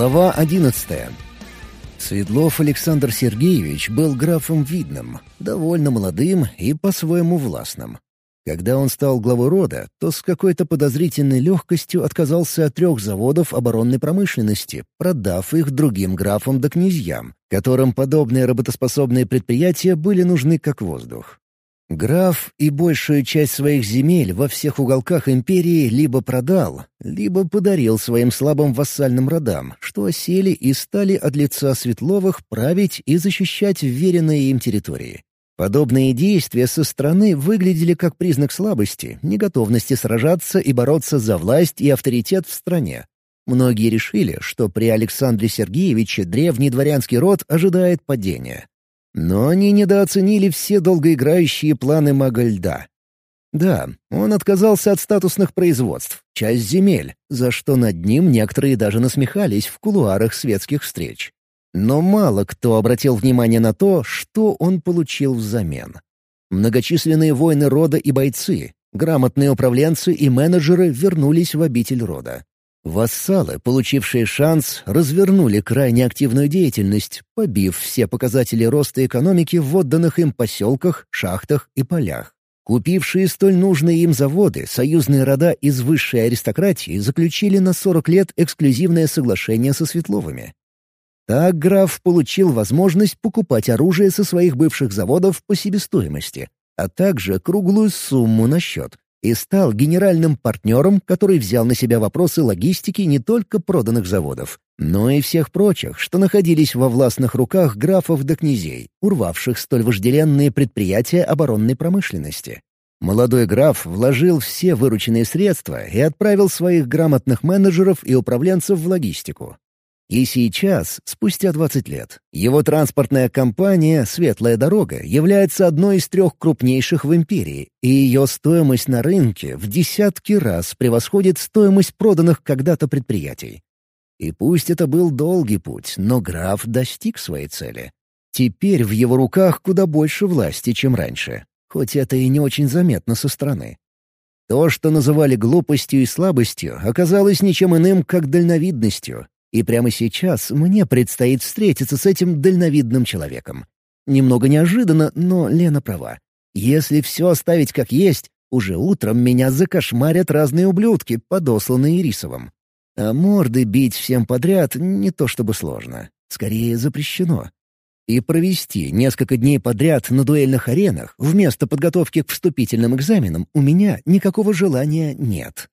Глава одиннадцатая. Светлов Александр Сергеевич был графом видным, довольно молодым и по-своему властным. Когда он стал главой рода, то с какой-то подозрительной легкостью отказался от трех заводов оборонной промышленности, продав их другим графам да князьям, которым подобные работоспособные предприятия были нужны как воздух. Граф и большую часть своих земель во всех уголках империи либо продал, либо подарил своим слабым вассальным родам, что осели и стали от лица Светловых править и защищать вверенные им территории. Подобные действия со стороны выглядели как признак слабости, неготовности сражаться и бороться за власть и авторитет в стране. Многие решили, что при Александре Сергеевиче древний дворянский род ожидает падения. Но они недооценили все долгоиграющие планы мага льда. Да, он отказался от статусных производств, часть земель, за что над ним некоторые даже насмехались в кулуарах светских встреч. Но мало кто обратил внимание на то, что он получил взамен. Многочисленные воины рода и бойцы, грамотные управленцы и менеджеры вернулись в обитель рода. Вассалы, получившие шанс, развернули крайне активную деятельность, побив все показатели роста экономики в отданных им поселках, шахтах и полях. Купившие столь нужные им заводы, союзные рода из высшей аристократии заключили на 40 лет эксклюзивное соглашение со Светловыми. Так граф получил возможность покупать оружие со своих бывших заводов по себестоимости, а также круглую сумму на счет, и стал генеральным партнером, который взял на себя вопросы логистики не только проданных заводов, но и всех прочих, что находились во властных руках графов да князей, урвавших столь вожделенные предприятия оборонной промышленности. Молодой граф вложил все вырученные средства и отправил своих грамотных менеджеров и управленцев в логистику. И сейчас, спустя 20 лет, его транспортная компания «Светлая дорога» является одной из трех крупнейших в империи, и ее стоимость на рынке в десятки раз превосходит стоимость проданных когда-то предприятий. И пусть это был долгий путь, но граф достиг своей цели. Теперь в его руках куда больше власти, чем раньше, хоть это и не очень заметно со стороны. То, что называли глупостью и слабостью, оказалось ничем иным, как дальновидностью, и прямо сейчас мне предстоит встретиться с этим дальновидным человеком. Немного неожиданно, но Лена права. Если все оставить как есть, уже утром меня закошмарят разные ублюдки, подосланные Ирисовым. А морды бить всем подряд не то чтобы сложно. Скорее, запрещено. И провести несколько дней подряд на дуэльных аренах вместо подготовки к вступительным экзаменам у меня никакого желания нет.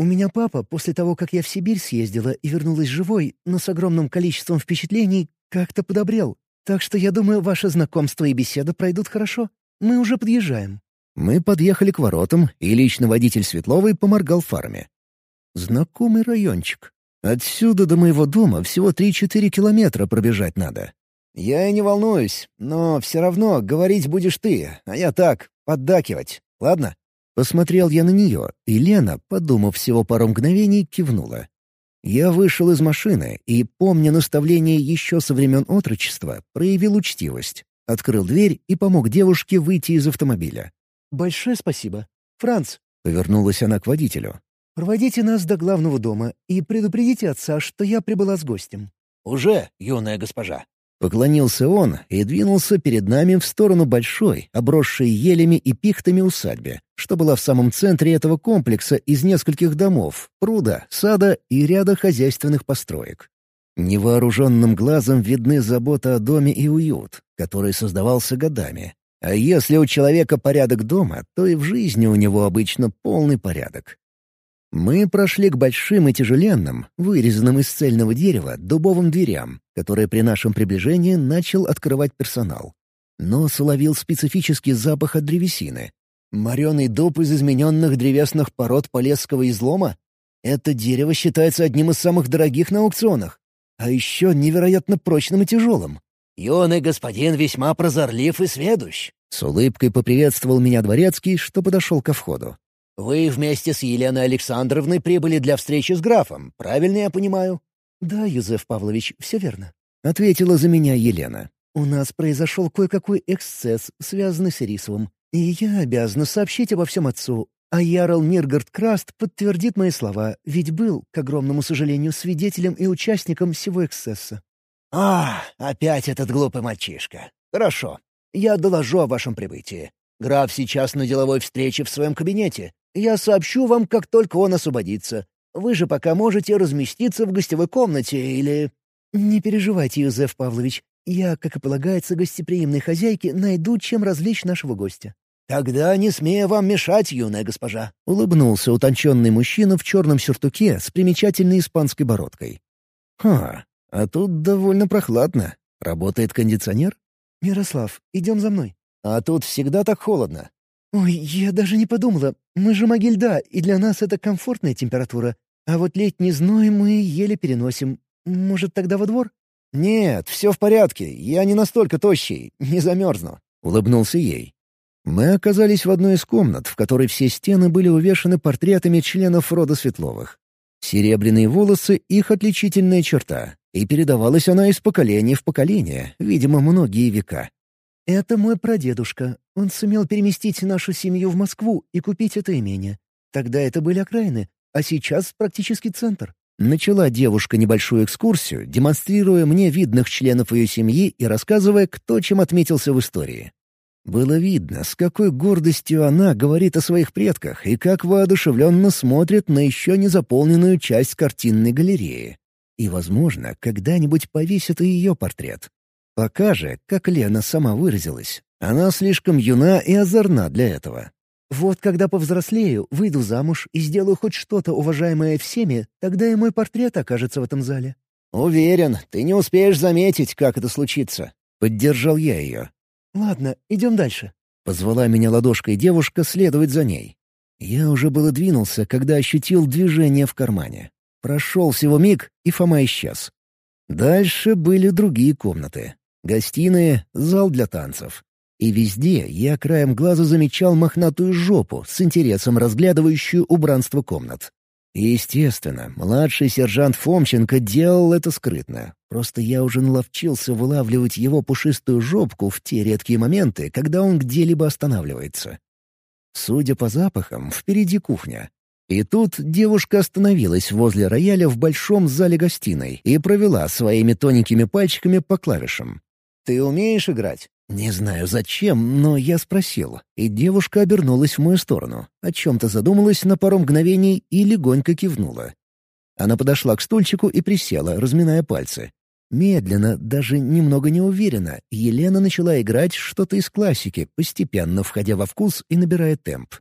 У меня папа, после того, как я в Сибирь съездила и вернулась живой, но с огромным количеством впечатлений, как-то подобрел. Так что я думаю, ваше знакомство и беседа пройдут хорошо. Мы уже подъезжаем». Мы подъехали к воротам, и лично водитель Светловой поморгал фарме. Знакомый райончик. Отсюда до моего дома всего 3-4 километра пробежать надо. «Я и не волнуюсь, но все равно говорить будешь ты, а я так, поддакивать, ладно?» Посмотрел я на нее, и Лена, подумав всего пару мгновений, кивнула. Я вышел из машины и, помня наставление еще со времен отрочества, проявил учтивость. Открыл дверь и помог девушке выйти из автомобиля. «Большое спасибо. Франц!» — повернулась она к водителю. «Проводите нас до главного дома и предупредите отца, что я прибыла с гостем». «Уже, юная госпожа», Поклонился он и двинулся перед нами в сторону большой, обросшей елями и пихтами усадьбы, что была в самом центре этого комплекса из нескольких домов, пруда, сада и ряда хозяйственных построек. Невооруженным глазом видны забота о доме и уют, который создавался годами. А если у человека порядок дома, то и в жизни у него обычно полный порядок. Мы прошли к большим и тяжеленным, вырезанным из цельного дерева, дубовым дверям, которые при нашем приближении начал открывать персонал. Нос уловил специфический запах от древесины. Мореный дуб из измененных древесных пород полесского излома? Это дерево считается одним из самых дорогих на аукционах. А еще невероятно прочным и тяжелым. «Юный господин весьма прозорлив и сведущ», — с улыбкой поприветствовал меня дворецкий, что подошел ко входу. «Вы вместе с Еленой Александровной прибыли для встречи с графом, правильно я понимаю?» «Да, Юзеф Павлович, все верно», — ответила за меня Елена. «У нас произошел кое-какой эксцесс, связанный с Ирисовым, и я обязана сообщить обо всем отцу. А Ярл Миргард Краст подтвердит мои слова, ведь был, к огромному сожалению, свидетелем и участником всего эксцесса. «А, опять этот глупый мальчишка. Хорошо. Я доложу о вашем прибытии. Граф сейчас на деловой встрече в своем кабинете. Я сообщу вам, как только он освободится. Вы же пока можете разместиться в гостевой комнате или...» «Не переживайте, Юзеф Павлович. Я, как и полагается гостеприимной хозяйке, найду, чем развлечь нашего гостя». «Тогда не смею вам мешать, юная госпожа», — улыбнулся утонченный мужчина в черном сюртуке с примечательной испанской бородкой. «Ха, а тут довольно прохладно. Работает кондиционер?» «Мирослав, идем за мной». «А тут всегда так холодно». «Ой, я даже не подумала. Мы же маги льда, и для нас это комфортная температура. А вот летний зной мы еле переносим. Может, тогда во двор?» «Нет, все в порядке. Я не настолько тощий. Не замерзну», — улыбнулся ей. Мы оказались в одной из комнат, в которой все стены были увешаны портретами членов рода Светловых. Серебряные волосы — их отличительная черта, и передавалась она из поколения в поколение, видимо, многие века. «Это мой прадедушка. Он сумел переместить нашу семью в Москву и купить это имение. Тогда это были окраины, а сейчас практически центр». Начала девушка небольшую экскурсию, демонстрируя мне видных членов ее семьи и рассказывая, кто чем отметился в истории. Было видно, с какой гордостью она говорит о своих предках и как воодушевленно смотрит на еще не заполненную часть картинной галереи. И, возможно, когда-нибудь повесит и ее портрет. Пока же, как Лена сама выразилась, она слишком юна и озорна для этого. Вот когда повзрослею, выйду замуж и сделаю хоть что-то уважаемое всеми, тогда и мой портрет окажется в этом зале». «Уверен, ты не успеешь заметить, как это случится», — поддержал я ее. «Ладно, идем дальше». Позвала меня ладошкой девушка следовать за ней. Я уже было двинулся, когда ощутил движение в кармане. Прошел всего миг, и Фома исчез. Дальше были другие комнаты. Гостиные, зал для танцев. И везде я краем глаза замечал мохнатую жопу, с интересом разглядывающую убранство комнат. Естественно, младший сержант Фомченко делал это скрытно. Просто я уже наловчился вылавливать его пушистую жопку в те редкие моменты, когда он где-либо останавливается. Судя по запахам, впереди кухня. И тут девушка остановилась возле рояля в большом зале гостиной и провела своими тоненькими пальчиками по клавишам. «Ты умеешь играть?» Не знаю зачем, но я спросил, и девушка обернулась в мою сторону, о чем-то задумалась на пару мгновений и легонько кивнула. Она подошла к стульчику и присела, разминая пальцы. Медленно, даже немного неуверенно, Елена начала играть что-то из классики, постепенно входя во вкус и набирая темп.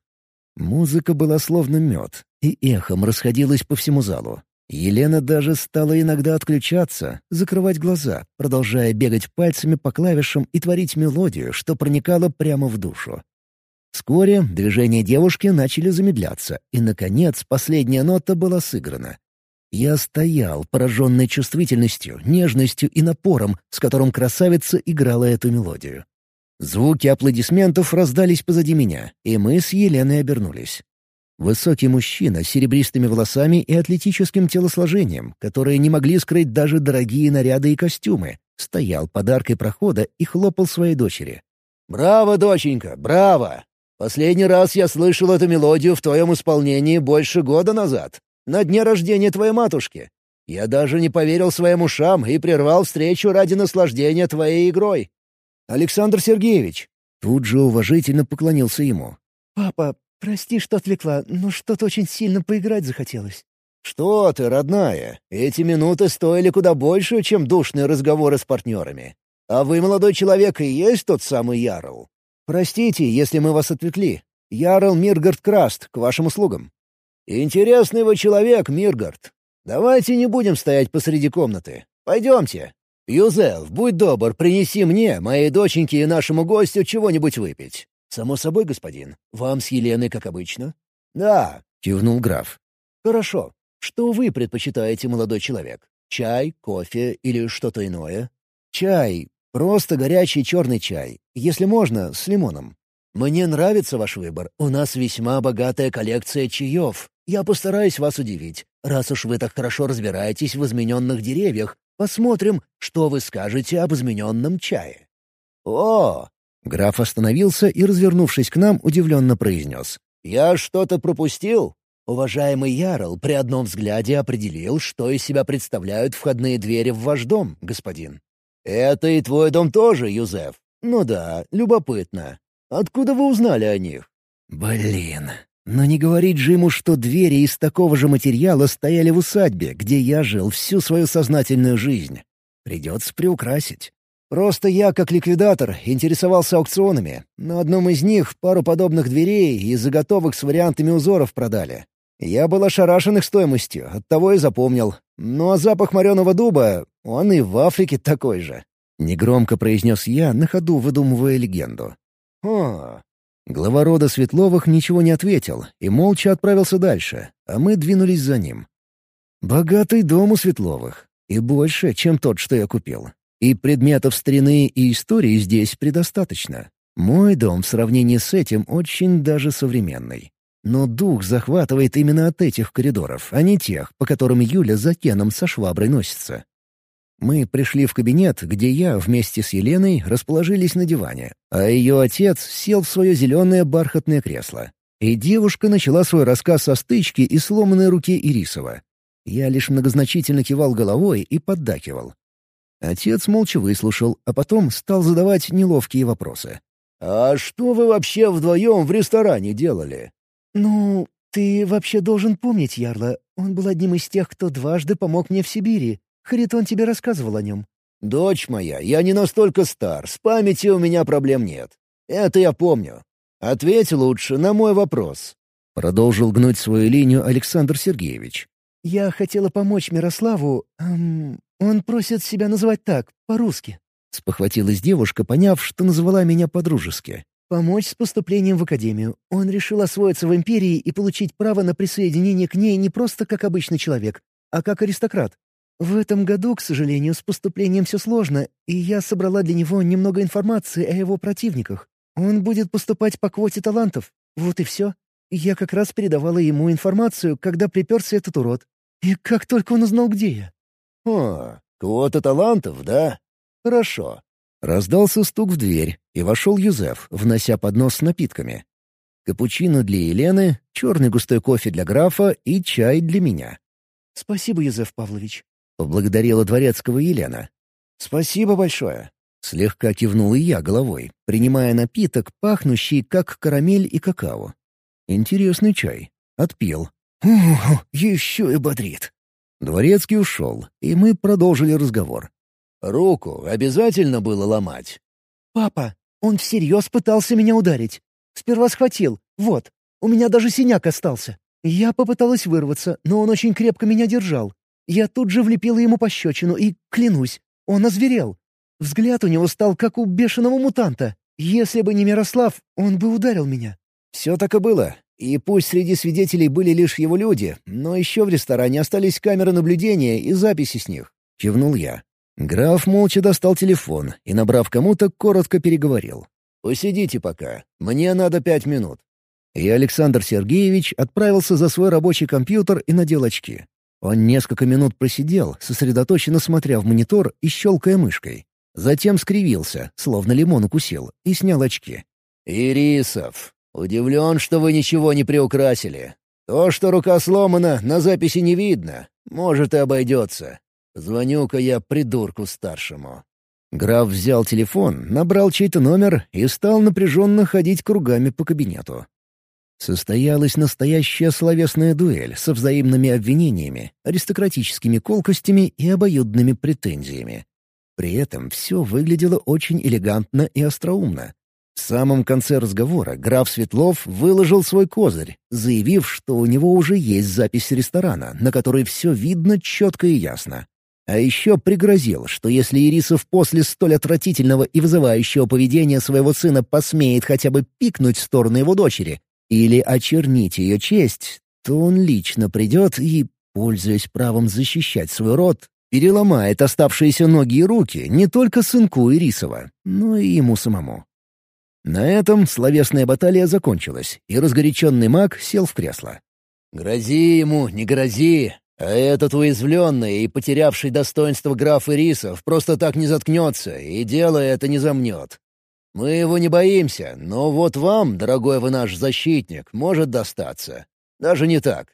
Музыка была словно мед, и эхом расходилась по всему залу. Елена даже стала иногда отключаться, закрывать глаза, продолжая бегать пальцами по клавишам и творить мелодию, что проникало прямо в душу. Вскоре движения девушки начали замедляться, и, наконец, последняя нота была сыграна. Я стоял, пораженный чувствительностью, нежностью и напором, с которым красавица играла эту мелодию. Звуки аплодисментов раздались позади меня, и мы с Еленой обернулись. Высокий мужчина с серебристыми волосами и атлетическим телосложением, которые не могли скрыть даже дорогие наряды и костюмы, стоял под прохода и хлопал своей дочери. «Браво, доченька, браво! Последний раз я слышал эту мелодию в твоем исполнении больше года назад, на дне рождения твоей матушки. Я даже не поверил своим ушам и прервал встречу ради наслаждения твоей игрой. Александр Сергеевич!» Тут же уважительно поклонился ему. «Папа, «Прости, что отвлекла, но что-то очень сильно поиграть захотелось». «Что ты, родная? Эти минуты стоили куда больше, чем душные разговоры с партнерами. А вы, молодой человек, и есть тот самый Ярл? Простите, если мы вас отвлекли. Ярл Миргард Краст, к вашим услугам». «Интересный вы человек, Миргард. Давайте не будем стоять посреди комнаты. Пойдемте. Юзеф, будь добр, принеси мне, моей доченьке и нашему гостю чего-нибудь выпить. «Само собой, господин. Вам с Еленой, как обычно?» «Да», — кивнул граф. «Хорошо. Что вы предпочитаете, молодой человек? Чай, кофе или что-то иное?» «Чай. Просто горячий черный чай. Если можно, с лимоном». «Мне нравится ваш выбор. У нас весьма богатая коллекция чаев. Я постараюсь вас удивить. Раз уж вы так хорошо разбираетесь в измененных деревьях, посмотрим, что вы скажете об измененном чае». «О, Граф остановился и, развернувшись к нам, удивленно произнес. Я что-то пропустил?» Уважаемый Ярл при одном взгляде определил, что из себя представляют входные двери в ваш дом, господин. «Это и твой дом тоже, Юзеф. Ну да, любопытно. Откуда вы узнали о них?» «Блин, но не говорить же ему, что двери из такого же материала стояли в усадьбе, где я жил всю свою сознательную жизнь. Придется приукрасить. Просто я, как ликвидатор, интересовался аукционами. На одном из них пару подобных дверей и заготовок с вариантами узоров продали. Я был ошарашен их стоимостью, оттого и запомнил. Ну а запах мореного дуба, он и в Африке такой же. Негромко произнес я, на ходу выдумывая легенду. «О, Глава рода Светловых ничего не ответил и молча отправился дальше, а мы двинулись за ним. Богатый дом у Светловых. И больше, чем тот, что я купил. И предметов старины и истории здесь предостаточно. Мой дом в сравнении с этим очень даже современный. Но дух захватывает именно от этих коридоров, а не тех, по которым Юля за Кеном со шваброй носится. Мы пришли в кабинет, где я вместе с Еленой расположились на диване, а ее отец сел в свое зеленое бархатное кресло. И девушка начала свой рассказ о стычке и сломанной руке Ирисова. Я лишь многозначительно кивал головой и поддакивал. Отец молча выслушал, а потом стал задавать неловкие вопросы. «А что вы вообще вдвоем в ресторане делали?» «Ну, ты вообще должен помнить, Ярла. Он был одним из тех, кто дважды помог мне в Сибири. Харитон тебе рассказывал о нем». «Дочь моя, я не настолько стар, с памятью у меня проблем нет. Это я помню. Ответь лучше на мой вопрос». Продолжил гнуть свою линию Александр Сергеевич. «Я хотела помочь Мирославу. Эм, он просит себя называть так, по-русски». Спохватилась девушка, поняв, что назвала меня по-дружески. «Помочь с поступлением в академию. Он решил освоиться в империи и получить право на присоединение к ней не просто как обычный человек, а как аристократ. В этом году, к сожалению, с поступлением все сложно, и я собрала для него немного информации о его противниках. Он будет поступать по квоте талантов. Вот и все. Я как раз передавала ему информацию, когда приперся этот урод. И как только он узнал, где я. «О, квота талантов, да? Хорошо». Раздался стук в дверь, и вошел Юзеф, внося поднос с напитками. Капучино для Елены, черный густой кофе для графа и чай для меня. «Спасибо, Юзеф Павлович», поблагодарила дворецкого Елена. «Спасибо большое». Слегка кивнул и я головой, принимая напиток, пахнущий как карамель и какао. Интересный чай. Отпил. Ух, еще и бодрит. Дворецкий ушел, и мы продолжили разговор. «Руку обязательно было ломать?» «Папа, он всерьез пытался меня ударить. Сперва схватил. Вот, у меня даже синяк остался. Я попыталась вырваться, но он очень крепко меня держал. Я тут же влепила ему пощечину и, клянусь, он озверел. Взгляд у него стал как у бешеного мутанта. Если бы не Мирослав, он бы ударил меня. Все так и было. И пусть среди свидетелей были лишь его люди, но еще в ресторане остались камеры наблюдения и записи с них. Кивнул я. Граф молча достал телефон и, набрав кому-то, коротко переговорил. «Посидите пока. Мне надо пять минут». И Александр Сергеевич отправился за свой рабочий компьютер и надел очки. Он несколько минут просидел, сосредоточенно смотря в монитор и щелкая мышкой. Затем скривился, словно лимон укусил, и снял очки. «Ирисов, удивлен, что вы ничего не приукрасили. То, что рука сломана, на записи не видно. Может, и обойдется. Звоню-ка я придурку старшему». Граф взял телефон, набрал чей-то номер и стал напряженно ходить кругами по кабинету. Состоялась настоящая словесная дуэль со взаимными обвинениями, аристократическими колкостями и обоюдными претензиями. При этом все выглядело очень элегантно и остроумно. В самом конце разговора граф Светлов выложил свой козырь, заявив, что у него уже есть запись ресторана, на которой все видно четко и ясно. А еще пригрозил, что если Ирисов после столь отвратительного и вызывающего поведения своего сына посмеет хотя бы пикнуть в сторону его дочери, или очернить ее честь, то он лично придет и, пользуясь правом защищать свой род, переломает оставшиеся ноги и руки не только сынку Ирисова, но и ему самому. На этом словесная баталия закончилась, и разгоряченный маг сел в кресло. «Грози ему, не грози, а этот уязвленный и потерявший достоинство граф Ирисов просто так не заткнется, и дело это не замнет. Мы его не боимся, но вот вам, дорогой вы наш защитник, может достаться. Даже не так.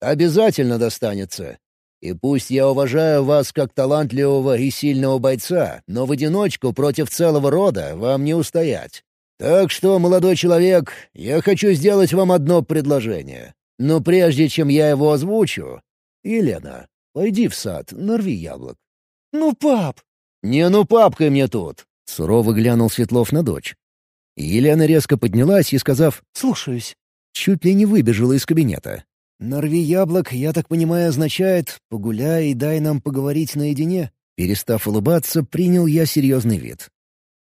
Обязательно достанется. И пусть я уважаю вас как талантливого и сильного бойца, но в одиночку против целого рода вам не устоять. Так что, молодой человек, я хочу сделать вам одно предложение. Но прежде чем я его озвучу... Елена, пойди в сад, нарви яблок. «Ну, пап!» «Не ну папкой мне тут!» — сурово глянул Светлов на дочь. Елена резко поднялась и, сказав «Слушаюсь», чуть ли не выбежала из кабинета. «Нарви яблок, я так понимаю, означает «погуляй и дай нам поговорить наедине». Перестав улыбаться, принял я серьезный вид.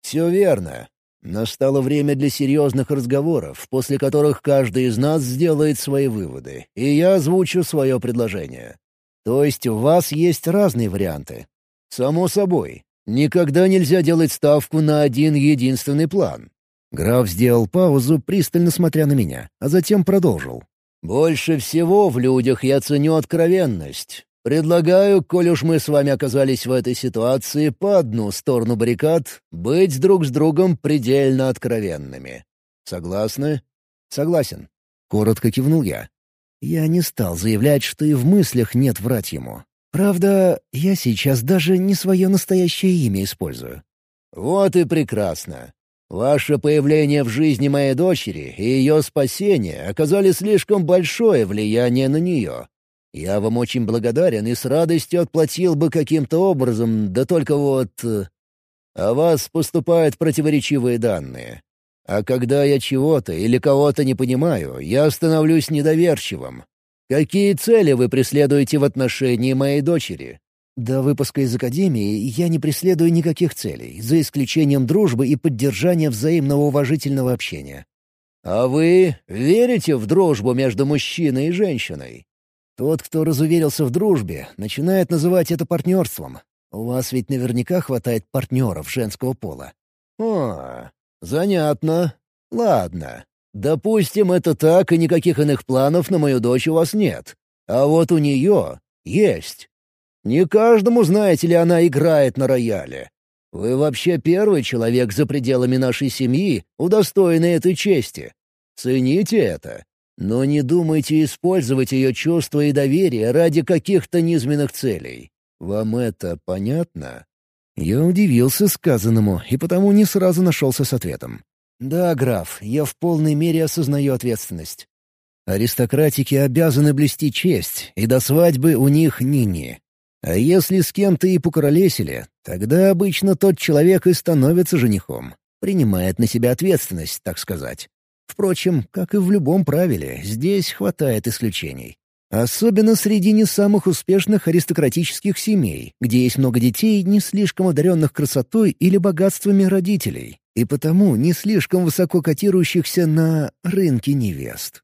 «Все верно. Настало время для серьезных разговоров, после которых каждый из нас сделает свои выводы, и я озвучу свое предложение. То есть у вас есть разные варианты. Само собой, никогда нельзя делать ставку на один единственный план. Граф сделал паузу, пристально смотря на меня, а затем продолжил. «Больше всего в людях я ценю откровенность. Предлагаю, коль уж мы с вами оказались в этой ситуации по одну сторону баррикад, быть друг с другом предельно откровенными. Согласны? Согласен. Коротко кивнул я. Я не стал заявлять, что и в мыслях нет врать ему. Правда, я сейчас даже не свое настоящее имя использую. Вот и прекрасно. Ваше появление в жизни моей дочери и ее спасение оказали слишком большое влияние на нее. Я вам очень благодарен и с радостью отплатил бы каким-то образом, да только вот... О э, вас поступают противоречивые данные. А когда я чего-то или кого-то не понимаю, я становлюсь недоверчивым. Какие цели вы преследуете в отношении моей дочери? До выпуска из Академии я не преследую никаких целей, за исключением дружбы и поддержания взаимного уважительного общения. А вы верите в дружбу между мужчиной и женщиной? Тот, кто разуверился в дружбе, начинает называть это партнерством. У вас ведь наверняка хватает партнеров женского пола. О, занятно. Ладно. Допустим, это так, и никаких иных планов на мою дочь у вас нет. А вот у нее есть. Не каждому, знаете ли, она играет на рояле. Вы вообще первый человек за пределами нашей семьи, удостоенный этой чести. Цените это. Но не думайте использовать ее чувства и доверие ради каких-то низменных целей. Вам это понятно?» Я удивился сказанному и потому не сразу нашелся с ответом. «Да, граф, я в полной мере осознаю ответственность». Аристократики обязаны блюсти честь, и до свадьбы у них ни-ни. А если с кем-то и покуролесили, тогда обычно тот человек и становится женихом, принимает на себя ответственность, так сказать. Впрочем, как и в любом правиле, здесь хватает исключений. Особенно среди не самых успешных аристократических семей, где есть много детей, не слишком одаренных красотой или богатствами родителей, и потому не слишком высоко котирующихся на рынке невест.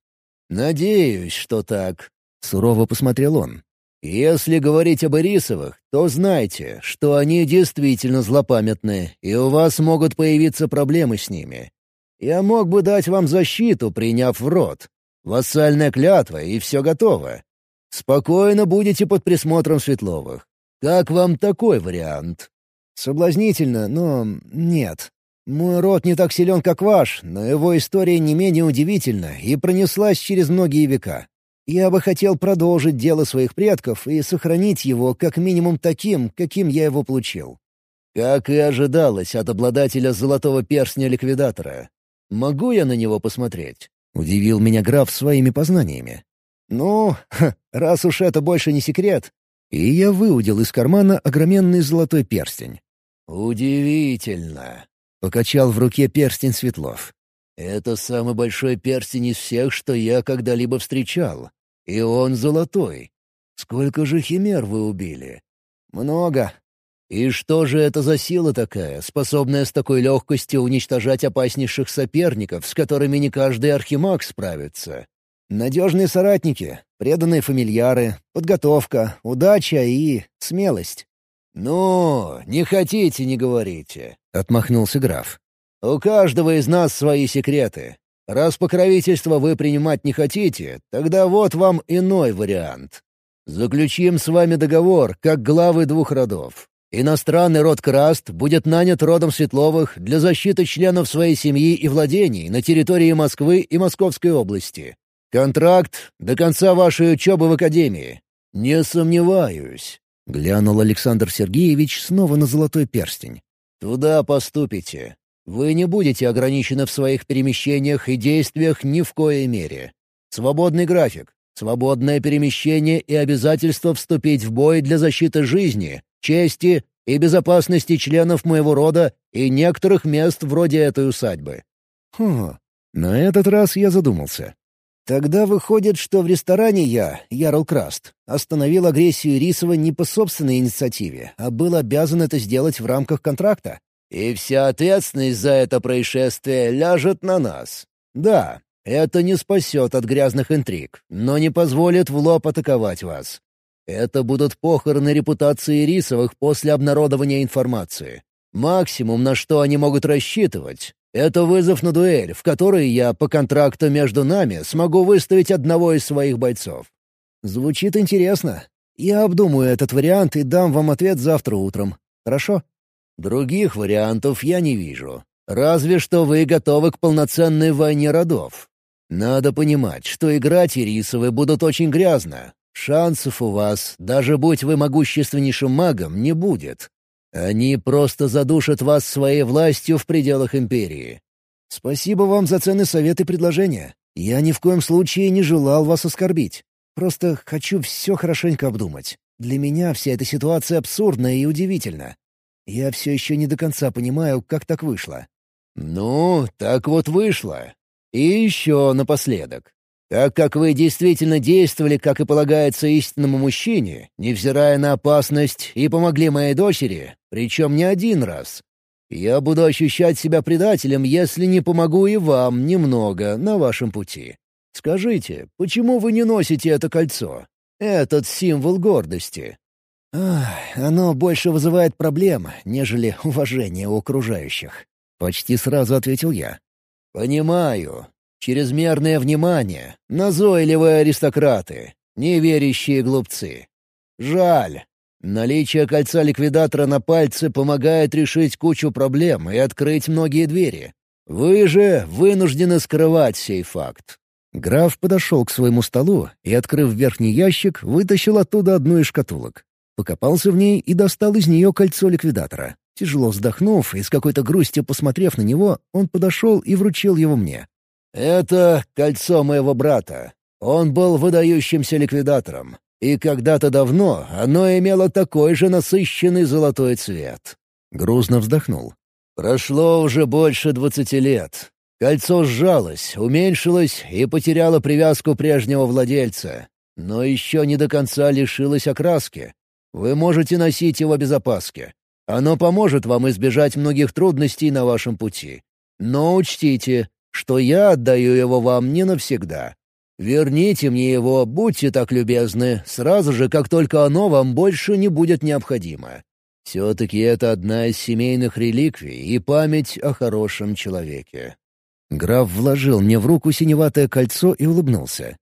«Надеюсь, что так», — сурово посмотрел он. «Если говорить об Ирисовых, то знайте, что они действительно злопамятны, и у вас могут появиться проблемы с ними. Я мог бы дать вам защиту, приняв в рот. Вассальная клятва, и все готово. Спокойно будете под присмотром Светловых. Как вам такой вариант?» «Соблазнительно, но нет. Мой род не так силен, как ваш, но его история не менее удивительна и пронеслась через многие века. Я бы хотел продолжить дело своих предков и сохранить его как минимум таким, каким я его получил». Как и ожидалось от обладателя золотого перстня ликвидатора. Могу я на него посмотреть?» — удивил меня граф своими познаниями. «Ну, раз уж это больше не секрет». И я выудил из кармана огроменный золотой перстень. «Удивительно!» — покачал в руке перстень Светлов. «Это самый большой перстень из всех, что я когда-либо встречал. И он золотой. Сколько же химер вы убили?» «Много», и что же это за сила такая, способная с такой легкостью уничтожать опаснейших соперников, с которыми не каждый архимаг справится? Надежные соратники, преданные фамильяры, подготовка, удача и смелость. «Ну, не хотите, не говорите», — отмахнулся граф. «У каждого из нас свои секреты. Раз покровительство вы принимать не хотите, тогда вот вам иной вариант. Заключим с вами договор, как главы двух родов. Иностранный род Краст будет нанят родом Светловых для защиты членов своей семьи и владений на территории Москвы и Московской области. Контракт до конца вашей учебы в Академии. Не сомневаюсь. Глянул Александр Сергеевич снова на золотой перстень. «Туда поступите. Вы не будете ограничены в своих перемещениях и действиях ни в коей мере. Свободный график, свободное перемещение и обязательство вступить в бой для защиты жизни, чести и безопасности членов моего рода и некоторых мест вроде этой усадьбы». Хм, на этот раз я задумался. Тогда выходит, что в ресторане я, Ярл Краст, остановил агрессию Рисова не по собственной инициативе, а был обязан это сделать в рамках контракта. И вся ответственность за это происшествие ляжет на нас. Да, это не спасет от грязных интриг, но не позволит в лоб атаковать вас. Это будут похороны репутации Рисовых после обнародования информации. Максимум, на что они могут рассчитывать, это вызов на дуэль, в которой я по контракту между нами смогу выставить одного из своих бойцов. Звучит интересно. Я обдумаю этот вариант и дам вам ответ завтра утром. Хорошо? Других вариантов я не вижу. Разве что вы готовы к полноценной войне родов. Надо понимать, что играть Ирисовы будут очень грязно. Шансов у вас, даже будь вы могущественнейшим магом, не будет. Они просто задушат вас своей властью в пределах Империи. Спасибо вам за ценный совет и предложения. Я ни в коем случае не желал вас оскорбить. Просто хочу все хорошенько обдумать. Для меня вся эта ситуация абсурдна и удивительна. Я все еще не до конца понимаю, как так вышло. Ну, так вот вышло. И еще напоследок. Так как вы действительно действовали, как и полагается истинному мужчине, невзирая на опасность, и помогли моей дочери, причем не один раз, я буду ощущать себя предателем, если не помогу и вам немного на вашем пути. Скажите, почему вы не носите это кольцо? Этот символ гордости. Ах, оно больше вызывает проблем, нежели уважение у окружающих. Почти сразу ответил я. «Понимаю. Чрезмерное внимание, назойливые аристократы, неверящие глупцы. Жаль. Наличие кольца ликвидатора на пальце помогает решить кучу проблем и открыть многие двери. Вы же вынуждены скрывать сей факт. Граф подошел к своему столу и, открыв верхний ящик, вытащил оттуда одну из шкатулок. Покопался в ней и достал из нее кольцо ликвидатора. Тяжело вздохнув и с какой-то грустью посмотрев на него, он подошел и вручил его мне. «Это кольцо моего брата. Он был выдающимся ликвидатором, и когда-то давно оно имело такой же насыщенный золотой цвет». Грузно вздохнул. «Прошло уже больше двадцати лет. Кольцо сжалось, уменьшилось и потеряло привязку прежнего владельца, но еще не до конца лишилось окраски. Вы можете носить его без опаски. Оно поможет вам избежать многих трудностей на вашем пути. Но учтите, что я отдаю его вам не навсегда. Верните мне его, будьте так любезны, сразу же, как только оно вам больше не будет необходимо. Все-таки это одна из семейных реликвий и память о хорошем человеке». Граф вложил мне в руку синеватое кольцо и улыбнулся.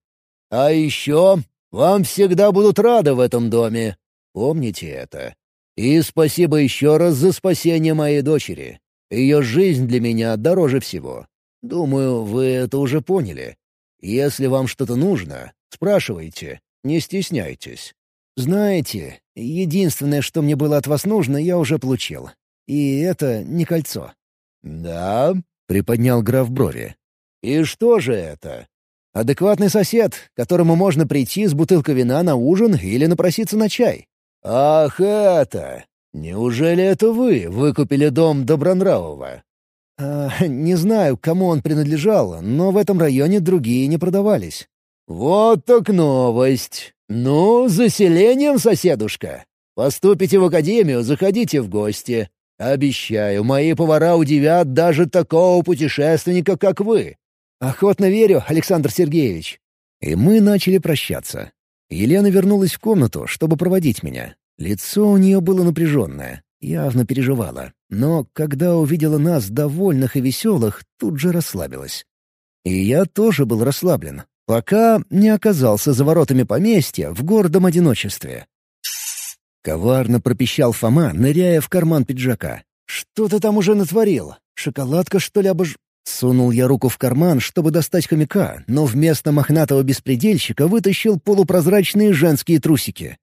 «А еще вам всегда будут рады в этом доме. Помните это. И спасибо еще раз за спасение моей дочери. Ее жизнь для меня дороже всего. Думаю, вы это уже поняли. Если вам что-то нужно, спрашивайте, не стесняйтесь. Знаете, единственное, что мне было от вас нужно, я уже получил. И это не кольцо. «Да?» — приподнял граф брови. «И что же это?» «Адекватный сосед, которому можно прийти с бутылкой вина на ужин или напроситься на чай». «Ах это! Неужели это вы выкупили дом Добронравова?» А, не знаю, кому он принадлежал, но в этом районе другие не продавались. «Вот так новость! Ну, заселением, соседушка! Поступите в академию, заходите в гости. Обещаю, мои повара удивят даже такого путешественника, как вы». «Охотно верю, Александр Сергеевич». И мы начали прощаться. Елена вернулась в комнату, чтобы проводить меня. Лицо у нее было напряженное, явно переживала но когда увидела нас довольных и веселых, тут же расслабилась. И я тоже был расслаблен, пока не оказался за воротами поместья в гордом одиночестве. Коварно пропищал Фома, ныряя в карман пиджака. «Что ты там уже натворил? Шоколадка, что ли, обож...» Сунул я руку в карман, чтобы достать хомяка, но вместо мохнатого беспредельщика вытащил полупрозрачные женские трусики.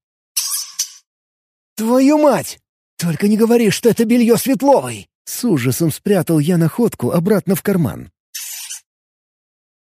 «Твою мать! Только не говори, что это белье Светловой!» С ужасом спрятал я находку обратно в карман.